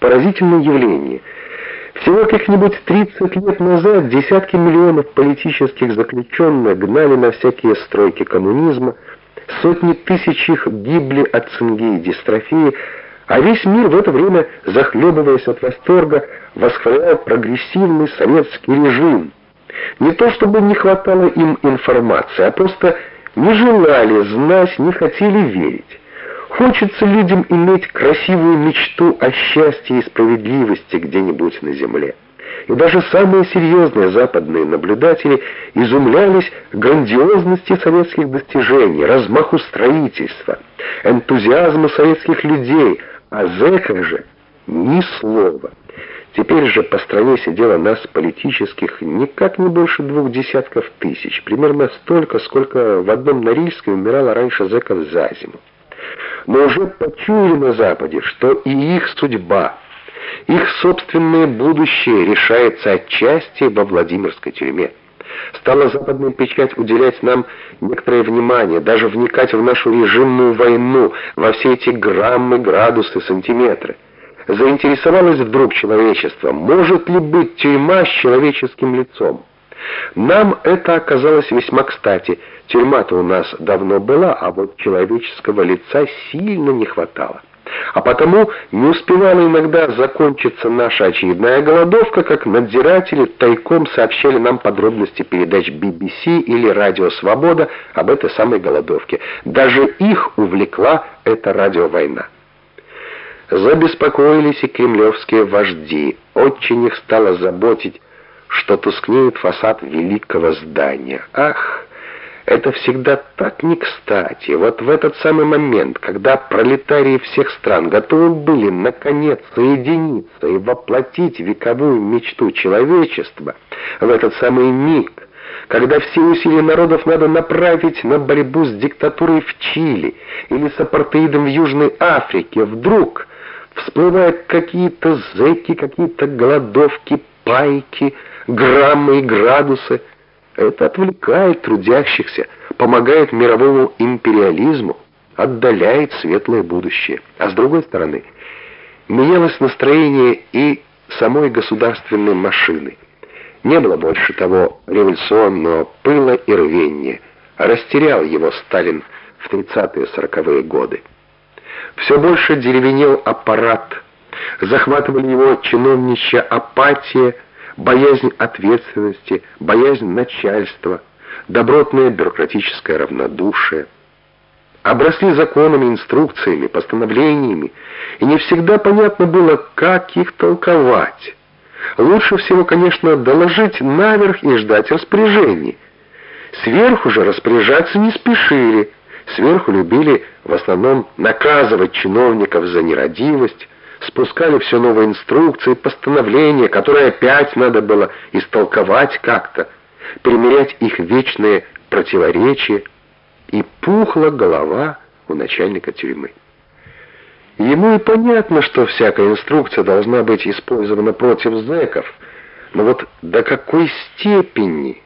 поразительное явление. Всего как-нибудь 30 лет назад десятки миллионов политических заключенных гнали на всякие стройки коммунизма, сотни тысяч их гибли от цинги и дистрофии, а весь мир в это время, захлебываясь от восторга, восхвалял прогрессивный советский режим. Не то чтобы не хватало им информации, а просто не желали знать, не хотели верить. Хочется людям иметь красивую мечту о счастье и справедливости где-нибудь на земле. И даже самые серьезные западные наблюдатели изумлялись грандиозности советских достижений, размаху строительства, энтузиазму советских людей, а зэках же ни слова. Теперь же по стране сидело нас политических никак не больше двух десятков тысяч, примерно столько, сколько в одном Норильске умирало раньше зэков за зиму но уже почуяли на Западе, что и их судьба, их собственное будущее решается отчасти во Владимирской тюрьме. Стала западная печать уделять нам некоторое внимание, даже вникать в нашу режимную войну, во все эти граммы, градусы, сантиметры. Заинтересовалось вдруг человечество, может ли быть тюрьма с человеческим лицом? Нам это оказалось весьма кстати. Тюрьма-то у нас давно была, а вот человеческого лица сильно не хватало. А потому не успевала иногда закончиться наша очередная голодовка, как надзиратели тайком сообщали нам подробности передач BBC или Радио Свобода об этой самой голодовке. Даже их увлекла эта радиовойна. Забеспокоились и кремлевские вожди. Очень их стало заботить что тускнеет фасад великого здания. Ах, это всегда так не кстати. Вот в этот самый момент, когда пролетарии всех стран готовы были наконец соединиться и воплотить вековую мечту человечества, в этот самый миг, когда все усилия народов надо направить на борьбу с диктатурой в Чили или с апартеидом в Южной Африке, вдруг всплывают какие-то зэки, какие-то голодовки, пайки, граммы и градусы. Это отвлекает трудящихся, помогает мировому империализму, отдаляет светлое будущее. А с другой стороны, менялось настроение и самой государственной машины. Не было больше того революционного пыла и рвения. Растерял его Сталин в 30-40-е годы. Все больше деревенел аппарат, захватывали его чиновничья апатия, боязнь ответственности, боязнь начальства, добротное бюрократическое равнодушие. Обросли законами, инструкциями, постановлениями, и не всегда понятно было, как их толковать. Лучше всего, конечно, доложить наверх и ждать распоряжений. Сверху же распоряжаться не спешили. Сверху любили в основном наказывать чиновников за нерадивость, спускали все новые инструкции, постановления, которые опять надо было истолковать как-то, примерять их вечные противоречия, и пухла голова у начальника тюрьмы. Ему и понятно, что всякая инструкция должна быть использована против зэков, но вот до какой степени...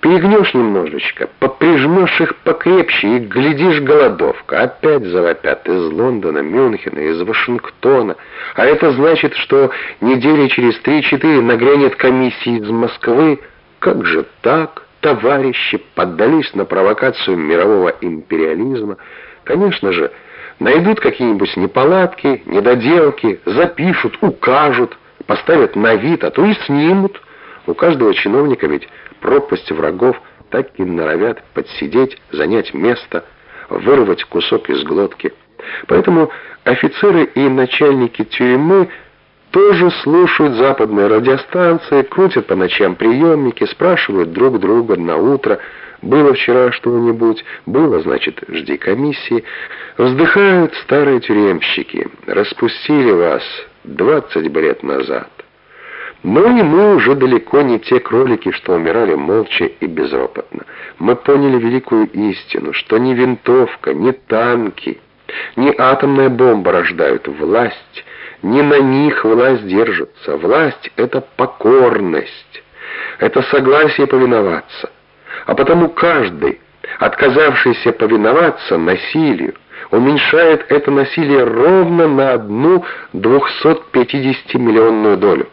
Перегнешь немножечко, поприжмешь их покрепче и глядишь голодовка. Опять завопят из Лондона, Мюнхена, из Вашингтона. А это значит, что недели через три-четыре нагрянет комиссия из Москвы. Как же так? Товарищи поддались на провокацию мирового империализма. Конечно же, найдут какие-нибудь неполадки, недоделки, запишут, укажут, поставят на вид, а то и снимут. У каждого чиновника ведь пропасть врагов так и норовят подсидеть, занять место, вырвать кусок из глотки. Поэтому офицеры и начальники тюрьмы тоже слушают западные радиостанции, крутят по ночам приемники, спрашивают друг друга на утро, было вчера что-нибудь, было, значит, жди комиссии. Вздыхают старые тюремщики, распустили вас двадцать лет назад. Но и мы уже далеко не те кролики, что умирали молча и безропотно. Мы поняли великую истину, что ни винтовка, ни танки, ни атомная бомба рождают власть, ни на них власть держится. Власть — это покорность, это согласие повиноваться. А потому каждый, отказавшийся повиноваться насилию, уменьшает это насилие ровно на одну двухсот 50-миллионную долю.